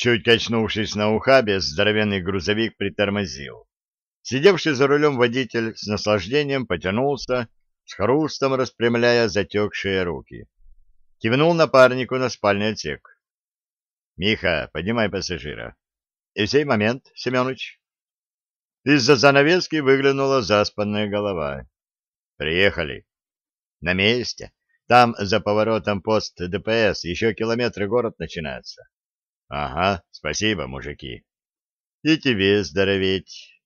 Чуть качнувшись на ухабе, здоровенный грузовик притормозил. Сидевший за рулем водитель с наслаждением потянулся, с хрустом распрямляя затекшие руки. Кивнул напарнику на спальный отсек. — Миха, поднимай пассажира. — И сей момент, Семенович. Из-за занавески выглянула заспанная голова. — Приехали. — На месте. Там за поворотом пост ДПС еще километры город начинается. — Ага, спасибо, мужики. — И тебе здороветь.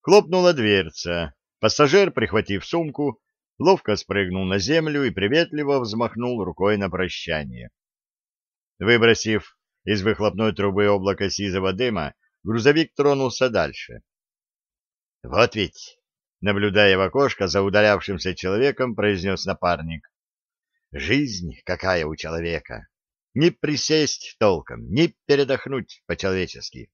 Хлопнула дверца. Пассажир, прихватив сумку, ловко спрыгнул на землю и приветливо взмахнул рукой на прощание. Выбросив из выхлопной трубы облако сизого дыма, грузовик тронулся дальше. — Вот ведь, — наблюдая в окошко за удалявшимся человеком, произнес напарник, — жизнь какая у человека! Не присесть толком, не передохнуть по-человечески.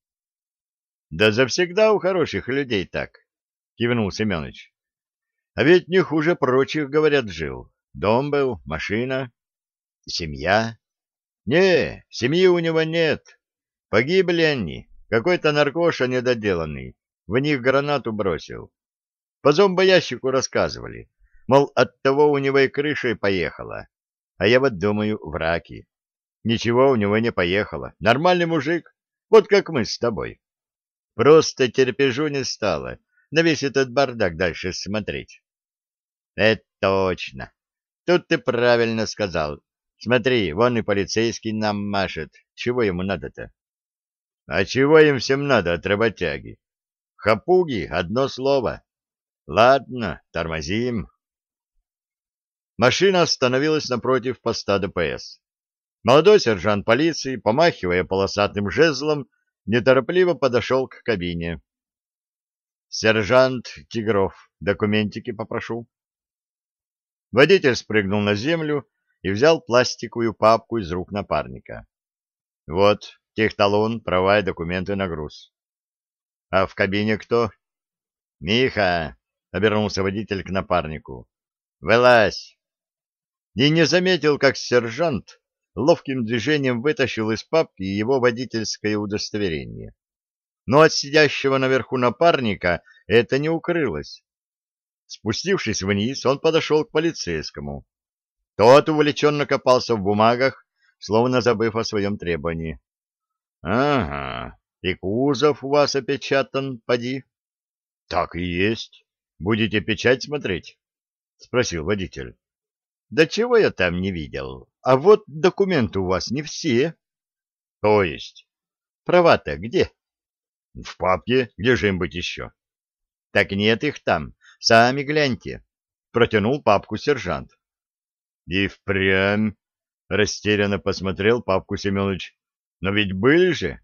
— Да завсегда у хороших людей так, — кивнул Семенович. А ведь не хуже прочих, говорят, жил. Дом был, машина, семья. Не, семьи у него нет. Погибли они. Какой-то наркоша недоделанный. В них гранату бросил. По зомбоящику рассказывали. Мол, от того у него и крышей поехала. А я вот думаю, враки. Ничего у него не поехало. Нормальный мужик. Вот как мы с тобой. Просто терпежу не стало на весь этот бардак дальше смотреть. — Это точно. Тут ты правильно сказал. Смотри, вон и полицейский нам машет. Чего ему надо-то? — А чего им всем надо от работяги? Хапуги — одно слово. Ладно, тормозим. Машина остановилась напротив поста ДПС. Молодой сержант полиции, помахивая полосатым жезлом, неторопливо подошел к кабине. — Сержант Тигров, документики попрошу. Водитель спрыгнул на землю и взял пластиковую папку из рук напарника. Вот, техталон, права и документы на груз. А в кабине кто? Миха, обернулся водитель к напарнику. Вылазь. И не заметил, как сержант ловким движением вытащил из папки его водительское удостоверение. Но от сидящего наверху напарника это не укрылось. Спустившись вниз, он подошел к полицейскому. Тот увлеченно копался в бумагах, словно забыв о своем требовании. — Ага, и кузов у вас опечатан, поди. — Так и есть. Будете печать смотреть? — спросил водитель. — Да чего я там не видел? А вот документы у вас не все. — То есть? — Права-то где? — В папке. Где же им быть еще? — Так нет их там. Сами гляньте. Протянул папку сержант. И впрямь растерянно посмотрел папку Семенович. Но ведь были же.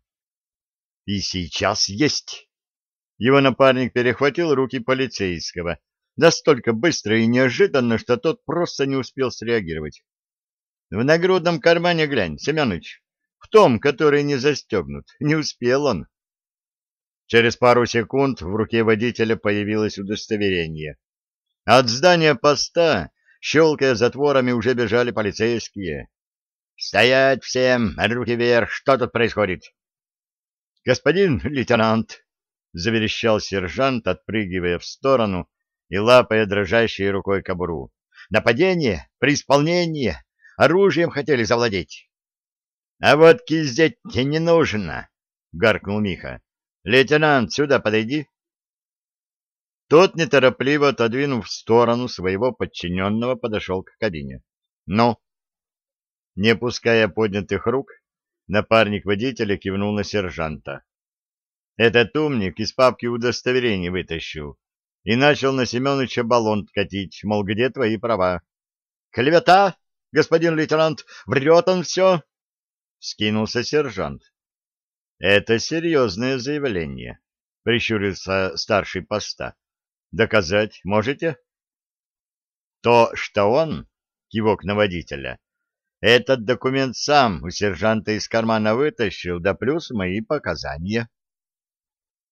И сейчас есть. Его напарник перехватил руки полицейского настолько быстро и неожиданно, что тот просто не успел среагировать. В нагрудном кармане глянь, Семенович, в том, который не застегнут. Не успел он. Через пару секунд в руке водителя появилось удостоверение. От здания поста, щелкая затворами, уже бежали полицейские. «Стоять всем! Руки вверх! Что тут происходит?» «Господин лейтенант!» — заверещал сержант, отпрыгивая в сторону и лапая дрожащей рукой кобуру. «Нападение! При исполнении! Оружием хотели завладеть!» «А вот киздеть не нужно!» — гаркнул Миха. Лейтенант, сюда подойди. Тот, неторопливо отодвинув в сторону своего подчиненного, подошел к кабине. Ну? Не пуская поднятых рук, напарник водителя кивнул на сержанта. Этот умник из папки удостоверений вытащил и начал на Семеновича баллон катить, мол, где твои права? — Клевета, господин лейтенант, врет он все! — скинулся сержант. Это серьезное заявление, прищурился старший поста. Доказать можете? То, что он, кивок на водителя, этот документ сам у сержанта из кармана вытащил, да плюс мои показания.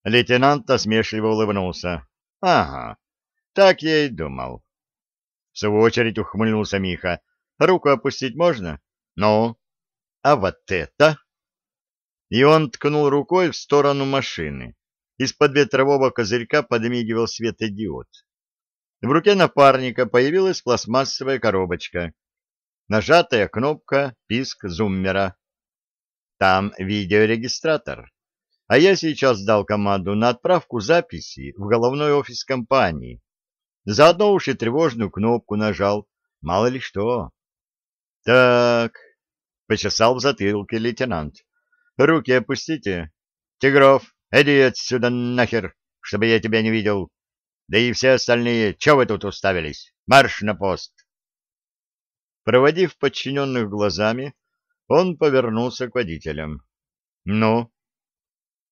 Лейтенант насмешливо улыбнулся. — Ага, так я и думал. В свою очередь ухмыльнулся Миха. — Руку опустить можно? — Ну? — А вот это? и он ткнул рукой в сторону машины. Из-под ветрового козырька подмигивал светодиод. В руке напарника появилась пластмассовая коробочка. Нажатая кнопка «Писк зуммера». Там видеорегистратор. А я сейчас дал команду на отправку записи в головной офис компании. Заодно уж и тревожную кнопку нажал. Мало ли что. Так, почесал в затылке лейтенант. Руки опустите. Тигров, иди отсюда нахер, чтобы я тебя не видел. Да и все остальные, че вы тут уставились? Марш на пост! Проводив подчиненных глазами, он повернулся к водителям. — Ну? —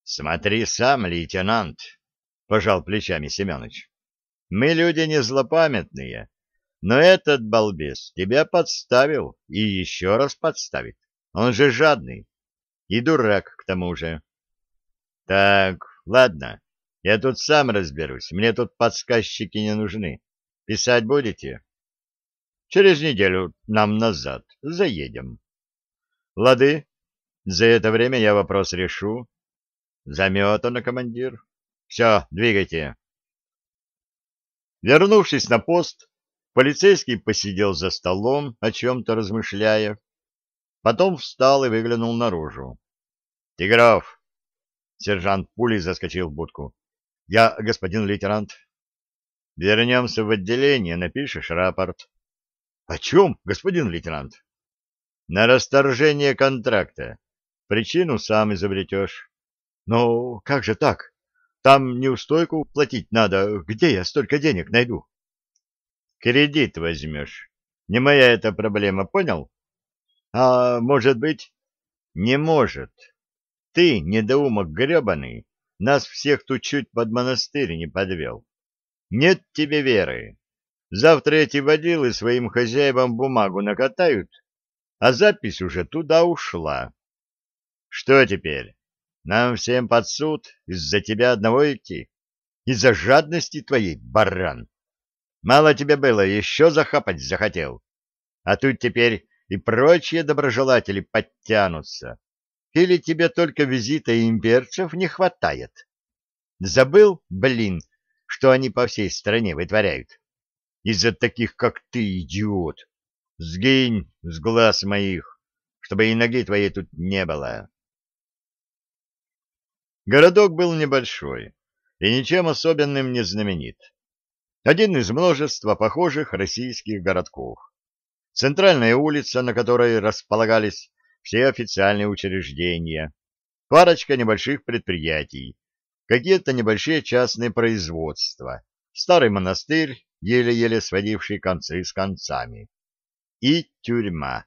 Смотри сам, лейтенант, — пожал плечами Семенович. — Мы люди не злопамятные, но этот балбес тебя подставил и еще раз подставит. Он же жадный. И дурак к тому же. — Так, ладно, я тут сам разберусь, мне тут подсказчики не нужны. Писать будете? Через неделю нам назад заедем. Лады, за это время я вопрос решу. Заметано, командир. Все, двигайте. Вернувшись на пост, полицейский посидел за столом, о чем-то размышляя. Потом встал и выглянул наружу. — Тигров! Сержант пулей заскочил в будку. — Я, господин лейтенант. — Вернемся в отделение, напишешь рапорт. — О чем, господин лейтенант? — На расторжение контракта. Причину сам изобретешь. — Ну, как же так? Там неустойку платить надо. Где я столько денег найду? — Кредит возьмешь. Не моя эта проблема, понял? — А может быть? — Не может. Ты, недоумок гребаный, нас всех тут чуть под монастырь не подвел. Нет тебе веры. Завтра эти водилы своим хозяевам бумагу накатают, а запись уже туда ушла. Что теперь? Нам всем под суд из-за тебя одного идти? Из-за жадности твоей, баран? Мало тебе было, еще захапать захотел. А тут теперь и прочие доброжелатели подтянутся. Или тебе только визита имперцев не хватает? Забыл, блин, что они по всей стране вытворяют? Из-за таких, как ты, идиот. Сгинь с глаз моих, чтобы и ноги твоей тут не было. Городок был небольшой и ничем особенным не знаменит. Один из множества похожих российских городков. Центральная улица, на которой располагались все официальные учреждения, парочка небольших предприятий, какие-то небольшие частные производства, старый монастырь, еле-еле сводивший концы с концами, и тюрьма,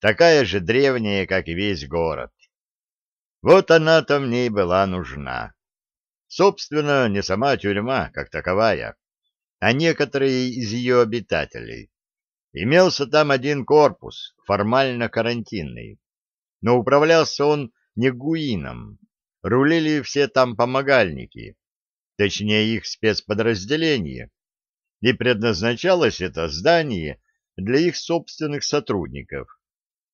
такая же древняя, как и весь город. Вот она-то мне и была нужна. Собственно, не сама тюрьма, как таковая, а некоторые из ее обитателей. Имелся там один корпус, формально карантинный но управлялся он не Гуином. Рулили все там помогальники, точнее их спецподразделение, и предназначалось это здание для их собственных сотрудников,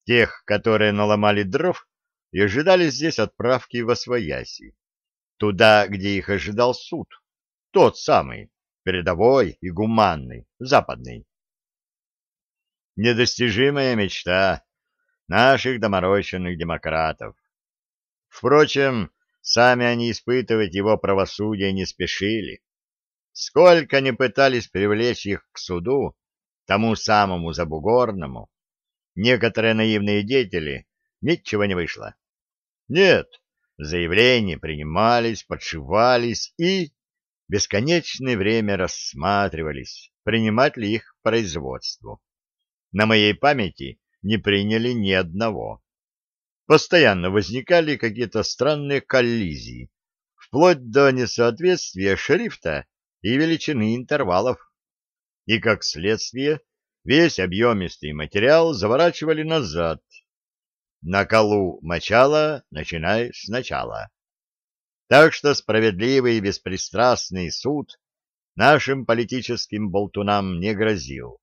тех, которые наломали дров и ожидали здесь отправки в Освояси, туда, где их ожидал суд, тот самый, передовой и гуманный, западный. Недостижимая мечта наших доморощенных демократов. Впрочем, сами они испытывать его правосудие не спешили. Сколько не пытались привлечь их к суду, тому самому забугорному, некоторые наивные деятели, ничего не вышло. Нет, заявления принимались, подшивались и бесконечное время рассматривались, принимать ли их производству. На моей памяти не приняли ни одного. Постоянно возникали какие-то странные коллизии, вплоть до несоответствия шрифта и величины интервалов. И, как следствие, весь объемистый материал заворачивали назад. На колу мочала, начинай сначала. Так что справедливый и беспристрастный суд нашим политическим болтунам не грозил.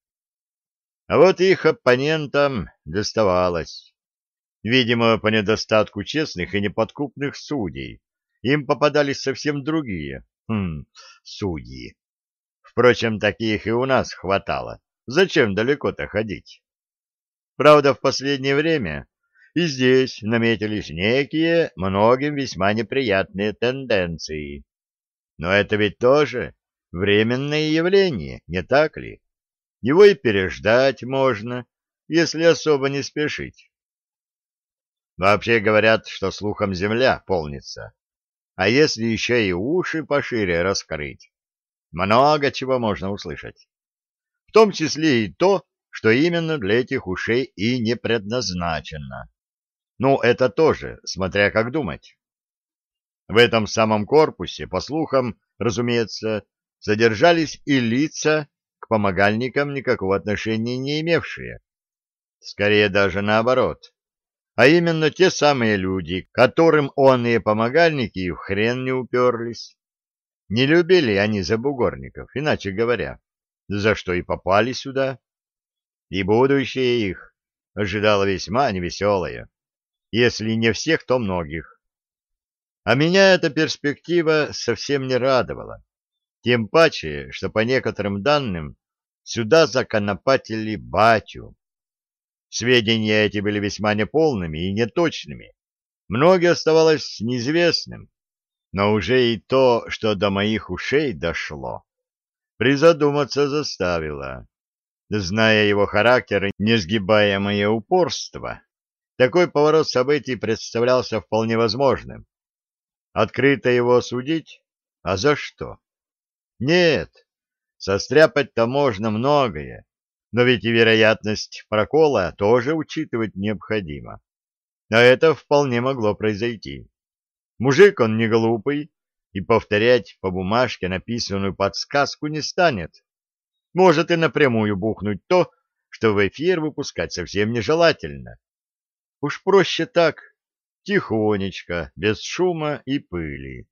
А вот их оппонентам доставалось. Видимо, по недостатку честных и неподкупных судей. Им попадались совсем другие, хм, судьи. Впрочем, таких и у нас хватало. Зачем далеко-то ходить? Правда, в последнее время и здесь наметились некие, многим весьма неприятные тенденции. Но это ведь тоже временное явление, не так ли? Его и переждать можно, если особо не спешить. Вообще говорят, что слухом земля полнится. А если еще и уши пошире раскрыть, много чего можно услышать. В том числе и то, что именно для этих ушей и не предназначено. Ну, это тоже, смотря как думать. В этом самом корпусе, по слухам, разумеется, задержались и лица, к помогальникам никакого отношения не имевшие. Скорее даже наоборот. А именно те самые люди, которым он и помогальники в хрен не уперлись. Не любили они забугорников, иначе говоря, за что и попали сюда. И будущее их ожидало весьма невеселое. Если не всех, то многих. А меня эта перспектива совсем не радовала. Тем паче, что по некоторым данным сюда законопатили батю. Сведения эти были весьма неполными и неточными. Многое оставалось неизвестным. Но уже и то, что до моих ушей дошло, призадуматься заставило. Зная его характер и несгибаемое упорство, такой поворот событий представлялся вполне возможным. Открыто его осудить? А за что? Нет, состряпать-то можно многое, но ведь и вероятность прокола тоже учитывать необходимо. А это вполне могло произойти. Мужик он не глупый и повторять по бумажке написанную подсказку не станет. Может и напрямую бухнуть то, что в эфир выпускать совсем нежелательно. Уж проще так, тихонечко, без шума и пыли.